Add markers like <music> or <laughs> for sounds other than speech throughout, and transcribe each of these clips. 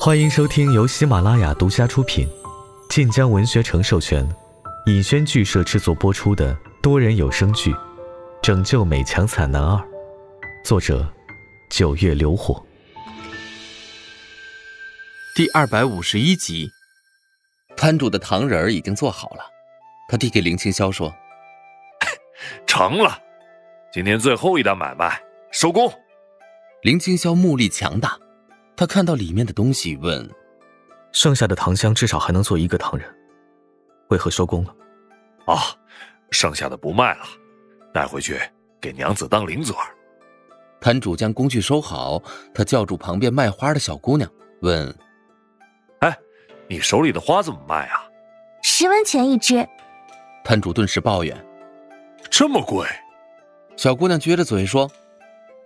欢迎收听由喜马拉雅独家出品、晋江文学城授权、尹轩剧社制作播出的多人有声剧《拯救美强惨男二》，作者：九月流火。第二百五十一集，摊主的糖人儿已经做好了，他递给林青霄说：“ <laughs> 成了，今天最后一单买卖，收工。”林青霄目力强大。他看到里面的东西，问：“剩下的糖香至少还能做一个糖人，为何收工了？”“啊，剩下的不卖了，带回去给娘子当零嘴儿。”摊主将工具收好，他叫住旁边卖花的小姑娘，问：“哎，你手里的花怎么卖啊？”“十文钱一只。”摊主顿时抱怨：“这么贵？”小姑娘撅着嘴说：“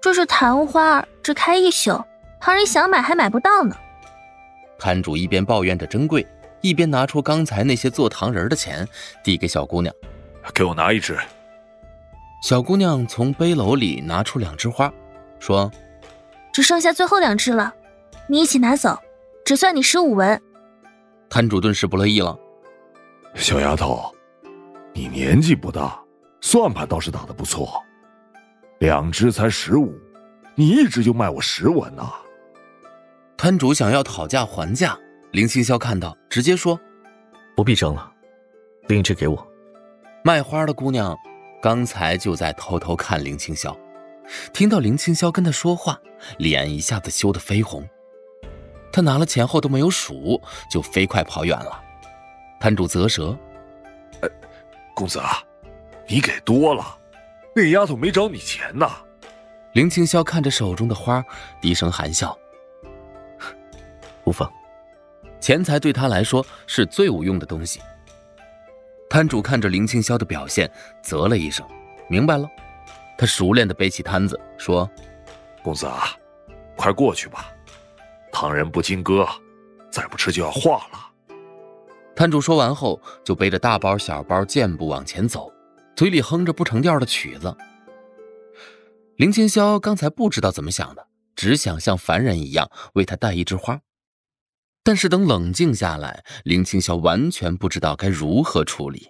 这是昙花，只开一宿。”旁人想买还买不到呢。摊主一边抱怨着珍贵，一边拿出刚才那些做糖人的钱，递给小姑娘：“给我拿一只。”小姑娘从背篓里拿出两枝花，说：“只剩下最后两只了，你一起拿走，只算你十五文。”摊主顿时不乐意了：“小丫头，你年纪不大，算盘倒是打得不错，两支才十五，你一支就卖我十文呐？”摊主想要讨价还价，林青霄看到，直接说：“不必争了，另一只给我。”卖花的姑娘刚才就在偷偷看林青霄，听到林青霄跟她说话，脸一下子羞得绯红。她拿了钱后都没有数，就飞快跑远了。摊主啧舌：“呃，公子啊，你给多了，那丫头没找你钱呐。”林青霄看着手中的花，低声含笑。无妨，钱财对他来说是最无用的东西。摊主看着林青霄的表现，啧了一声，明白了。他熟练的背起摊子，说：“公子啊，快过去吧，唐人不经割，再不吃就要化了。”摊主说完后，就背着大包小包健步往前走，嘴里哼着不成调的曲子。林青霄刚才不知道怎么想的，只想像凡人一样为他带一枝花。但是等冷静下来，林青霄完全不知道该如何处理。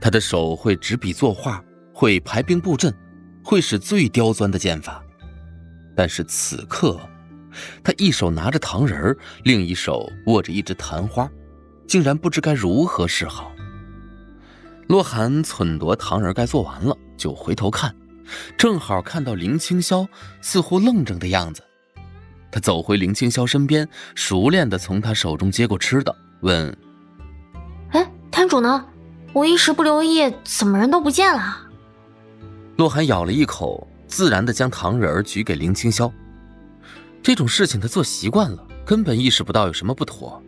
他的手会执笔作画，会排兵布阵，会使最刁钻的剑法。但是此刻，他一手拿着糖人另一手握着一只昙花，竟然不知该如何是好。洛寒忖夺糖人该做完了，就回头看，正好看到林青霄似乎愣怔的样子。他走回林青霄身边，熟练的从他手中接过吃的，问：“哎，摊主呢？我一时不留意，怎么人都不见了？”洛寒咬了一口，自然的将糖人举给林青霄。这种事情他做习惯了，根本意识不到有什么不妥。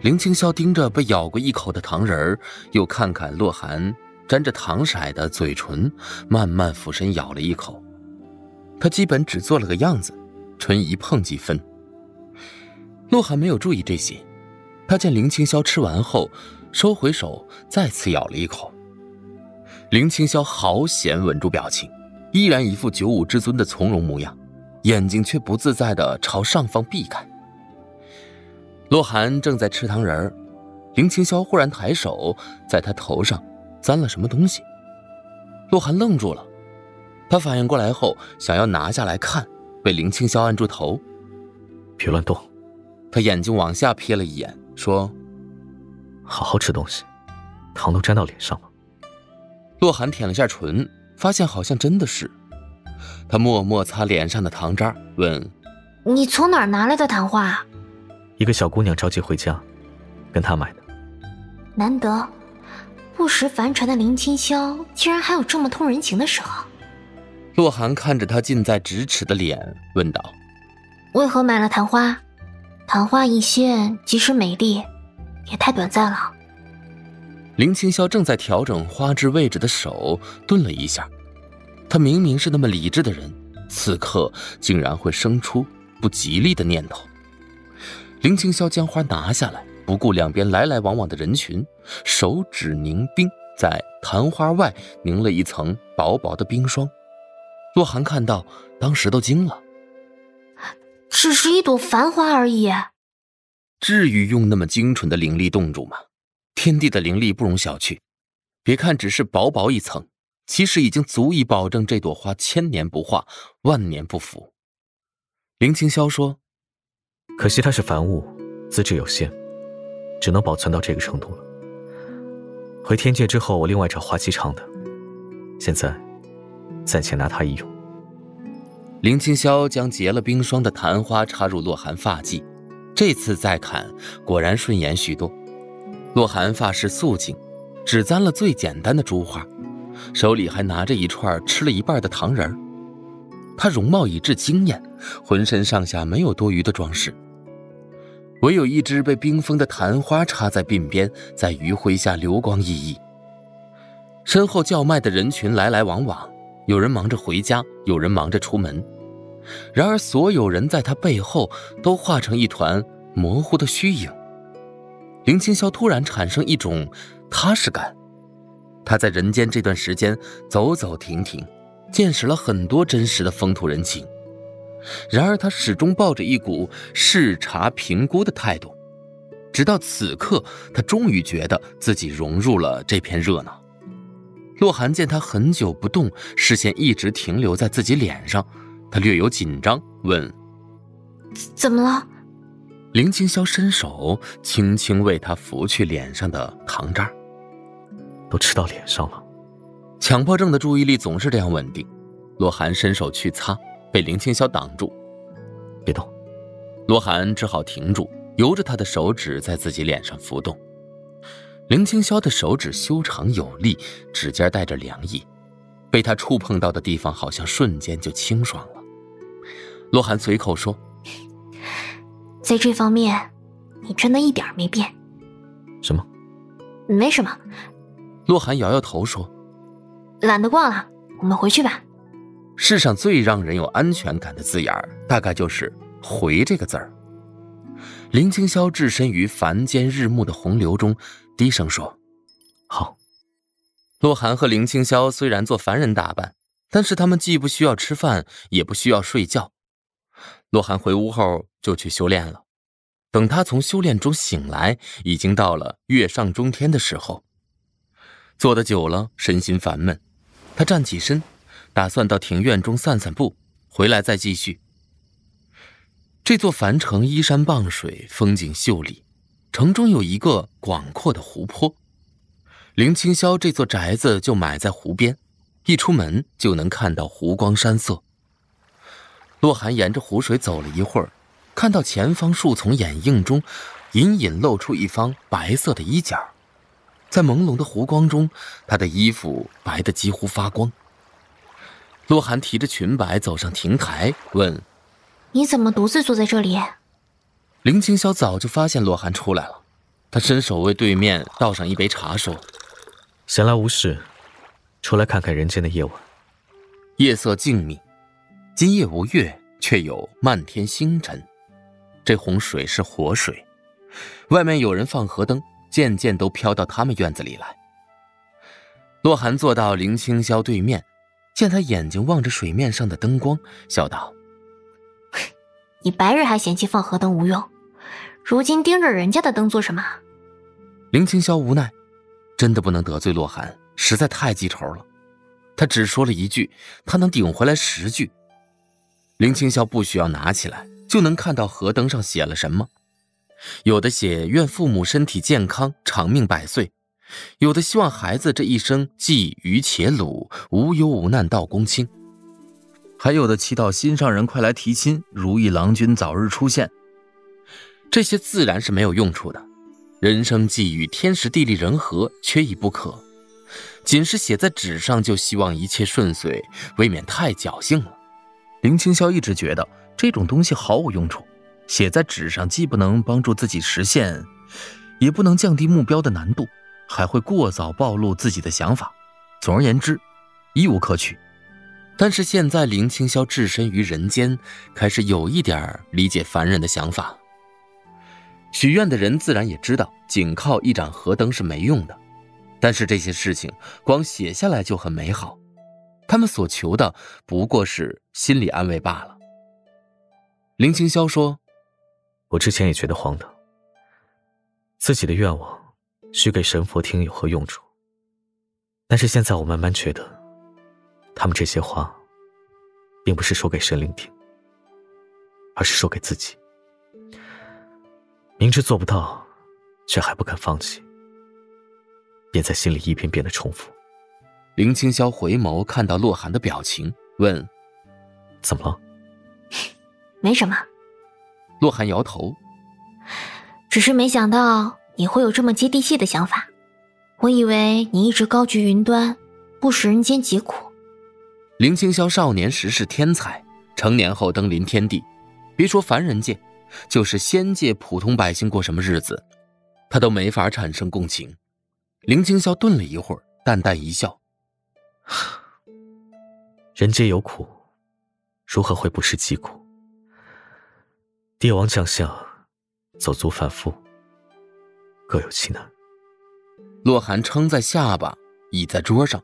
林青霄盯着被咬过一口的糖人又看看洛寒沾着糖色的嘴唇，慢慢俯身咬了一口。他基本只做了个样子。唇一碰即分。洛寒没有注意这些，他见林青霄吃完后，收回手，再次咬了一口。林青霄好险稳住表情，依然一副九五之尊的从容模样，眼睛却不自在的朝上方避开。洛寒正在吃糖人，林青霄忽然抬手在他头上沾了什么东西。洛寒愣住了，他反应过来后，想要拿下来看。被林青霄按住头，别乱动。他眼睛往下瞥了一眼，说：“好好吃东西，糖都沾到脸上了。”洛寒舔了下唇，发现好像真的是。他默默擦脸上的糖渣，问：“你从哪儿拿来的糖画？”一个小姑娘着急回家，跟她买的。难得，不识凡尘的林清霄，竟然还有这么通人情的时候。洛寒看着他近在咫尺的脸，问道：“为何买了昙花？昙花一现，即使美丽，也太短暂了。”林青霄正在调整花枝位置的手顿了一下，他明明是那么理智的人，此刻竟然会生出不吉利的念头。林青霄将花拿下来，不顾两边来来往往的人群，手指凝冰，在昙花外凝了一层薄薄的冰霜。洛寒看到，当时都惊了。只是一朵繁花而已。至于用那么精纯的灵力冻住吗？天地的灵力不容小觑。别看只是薄薄一层，其实已经足以保证这朵花千年不化，万年不腐。林清霄说：“可惜它是凡物，资质有限，只能保存到这个程度了。回天界之后，我另外找花期长的。现在，暂且拿它一用。”林清霄将结了冰霜的昙花插入洛寒发髻，这次再砍，果然顺眼许多。洛寒发饰素净。只簪了最简单的珠花，手里还拿着一串吃了一半的糖人儿。她容貌已至惊艳，浑身上下没有多余的装饰，唯有一只被冰封的昙花插在鬓边，在余晖下流光熠熠。身后叫卖的人群来来往往，有人忙着回家，有人忙着出门。然而，所有人在他背后都化成一团模糊的虚影。林清霄突然产生一种。踏实感，他在人间这段时间走走停停，见识了很多真实的风土人情。然而，他始终抱着一股视察评估的态度。直到此刻，他终于觉得自己融入了这片热闹。洛寒见他很久不动，视线一直停留在自己脸上，他略有紧张，问：“怎么了？”林清霄伸手轻轻为他拂去脸上的糖渣。都吃到脸上了。强迫症的注意力总是这样稳定。洛寒伸手去擦，被林青霄挡住。别动。洛寒只好停住，由着他的手指在自己脸上浮动。林青霄的手指修长有力，指尖带着凉意，被他触碰到的地方好像瞬间就清爽了。洛寒随口说：“在这方面，你真的一点没变。”什么？没什么。洛寒摇摇头说：“懒得逛了，我们回去吧。”世上最让人有安全感的字眼儿，大概就是“回”这个字儿。林清霄置身于凡间日暮的洪流中，低声说：“好。”洛寒和林清霄虽然做凡人打扮，但是他们既不需要吃饭，也不需要睡觉。洛寒回屋后就去修炼了。等他从修炼中醒来，已经到了月上中天的时候。坐得久了，身心烦闷，他站起身，打算到庭院中散散步，回来再继续。这座凡城依山傍水，风景秀丽，城中有一个广阔的湖泊。林清霄这座宅子就埋在湖边，一出门就能看到湖光山色。洛寒沿着湖水走了一会儿，看到前方树丛掩映中，隐隐露出一方白色的衣角。在朦胧的湖光中，他的衣服白得几乎发光。洛寒提着裙摆走上亭台，问：“你怎么独自坐在这里？”林清霄早就发现洛寒出来了，他伸手为对面倒上一杯茶，说：“闲来无事，出来看看人间的夜晚。夜色静谧，今夜无月，却有漫天星辰。这洪水是活水，外面有人放河灯。”渐渐都飘到他们院子里来。洛寒坐到林清霄对面，见他眼睛望着水面上的灯光，笑道：“你白日还嫌弃放河灯无用，如今盯着人家的灯做什么？”林清霄无奈，真的不能得罪洛寒，实在太记仇了。他只说了一句，他能顶回来十句。林清霄不需要拿起来，就能看到河灯上写了什么。有的写愿父母身体健康，长命百岁；有的希望孩子这一生既愚且鲁，无忧无难到公卿；还有的祈祷心上人快来提亲，如意郎君早日出现。这些自然是没有用处的，人生际遇天时地利人和缺一不可。仅是写在纸上就希望一切顺遂，未免太侥幸了。林青霄一直觉得这种东西毫无用处。写在纸上，既不能帮助自己实现，也不能降低目标的难度，还会过早暴露自己的想法。总而言之，一无可取。但是现在林青霄置身于人间，开始有一点理解凡人的想法。许愿的人自然也知道，仅靠一盏河灯是没用的。但是这些事情光写下来就很美好，他们所求的不过是心理安慰罢了。林清霄说：“我之前也觉得荒唐，自己的愿望许给神佛听有何用处？但是现在我慢慢觉得，他们这些话，并不是说给神灵听，而是说给自己。明知做不到，却还不肯放弃，便在心里一遍遍的重复。”林清霄回眸看到洛寒的表情，问：“怎么了？”“ <laughs> 没什么。”洛寒摇头，“只是没想到你会有这么接地气的想法。我以为你一直高居云端，不食人间疾苦。”林清霄少年时是天才，成年后登临天地，别说凡人界，就是仙界普通百姓过什么日子，他都没法产生共情。林清霄顿了一会儿，淡淡一笑。<sighs> 人皆有苦，如何会不食疾苦？帝王将相，走卒反复，各有其难。洛寒撑在下巴，倚在桌上，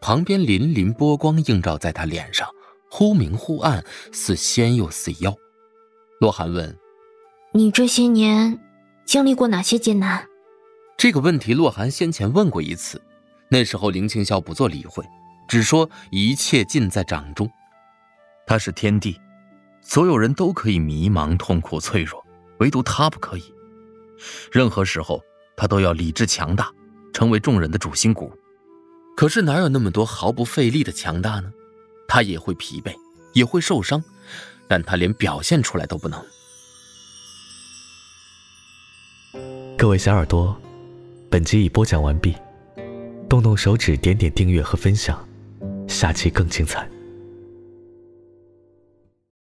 旁边粼粼波光映照在他脸上，忽明忽暗，似仙又似妖。洛寒问：“你这些年经历过哪些艰难？”这个问题，洛寒先前问过一次。那时候，林青霄不做理会，只说一切尽在掌中。他是天帝，所有人都可以迷茫、痛苦、脆弱，唯独他不可以。任何时候，他都要理智强大，成为众人的主心骨。可是哪有那么多毫不费力的强大呢？他也会疲惫，也会受伤，但他连表现出来都不能。各位小耳朵，本集已播讲完毕。动动手指，点点订阅和分享，下期更精彩。